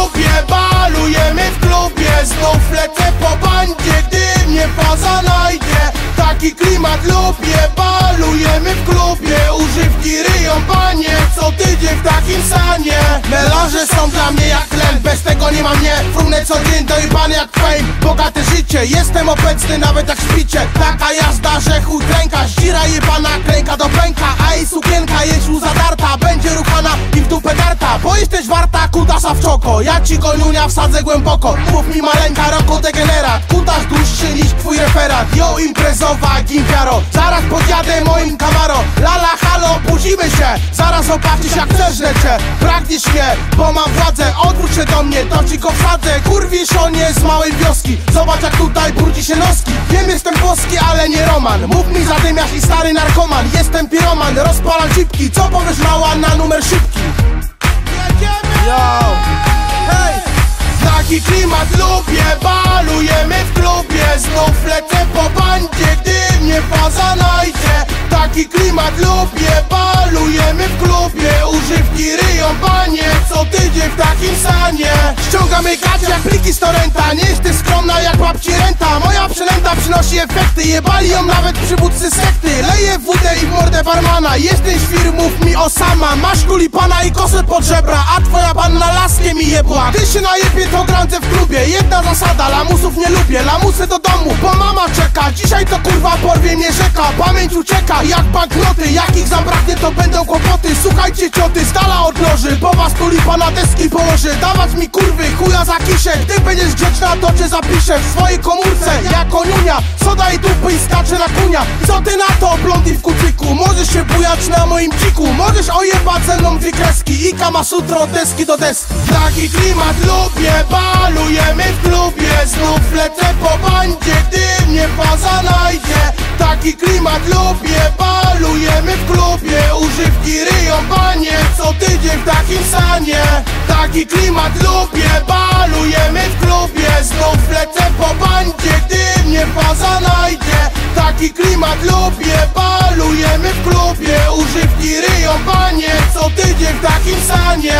Lubię, balujemy w klubie. Znów lecę po bandzie, gdy mnie faza najdzie. Taki klimat lubię, balujemy w klubie. Używki ryją panie, co tydzień w takim sanie Melanże są dla mnie jak tlen, bez tego nie ma mnie. Frunę co dzień dojebany jak fame. Bogate życie, jestem obecny nawet jak śpicie. Taka jazda, że chuj kręka Ścira jebana, klęka do pęka. A jej sukienka jest zadarta Będzie ruchana i w dupę darta Bo jesteś warta w czoko Ja ci goniunia wsadzę głęboko. Mów mi maleńka, roko degenerat. Kutas dłuższy niż twój referat. Yo imprezowa gimpiaro. Zaraz podjadę moim Camaro Lala halo, budzimy się. Zaraz zobaczysz jak chcesz leczę. Pragniesz mnie, bo mam władzę. Odwróć się do mnie, to ci go wsadzę. Kurwisz on jest z małej wioski. Zobacz jak tutaj brudzi się noski. Wiem jestem boski, ale nie Roman. Mów mi zadymiarz i stary narkoman. Jestem piroman, rozpalam cipki. Co powiesz mała na numer szybki? Taki klimat lubię, balujemy w klubie. Znów lecę po bandzie, gdy mnie faza najdzie. Taki klimat lubię, balujemy w klubie. Używki ryją panie, co tydzień w takim Jak pliki z torrenta Nie jesteś skromna jak babci renta. Moja przynęta przynosi efekty. Jebali ją nawet przywódcy sekty. Leję wódę i w mordę barmana. Jesteś świr, mów mi o sama. Masz kulipana i kosę pod żebra A twoja panna laskiem mi jebła. Ty się najebie to grance w klubie. Jedna zasada, lamusów nie lubię. Lamusy do domu, bo mama czeka. Dzisiaj to kurwa porwie mnie rzeka. Pamięć ucieka jak banknoty. Jak ich zabraknie to będą kłopoty. Słuchajcie cioty, stala od loży Bo was tulipa na deski położy. Dawać mi kurwy, chuja za kiszę Gdy będziesz grzeczna to cię zapiszę W swojej komórce, jako niunia Soda i dupy i skacze na kunia Co ty na to, blondi w kucyku? Możesz się bujać na moim dziku. Możesz ojebać ze mną dwie kreski I kama sutro od deski do deski. Taki klimat lubię, balujemy w klubie. Znów lecę po bandzie, gdy mnie faza najdzie. Taki klimat lubię, balujemy w klubie. Używki ryją panie, co tydzień w takim sanie Taki klimat lubię, balujemy w klubie. Znów lecę po bandzie, gdy mnie faza najdzie. Taki klimat lubię, balujemy w klubie. Używki ryją panie, co tydzień w takim sanie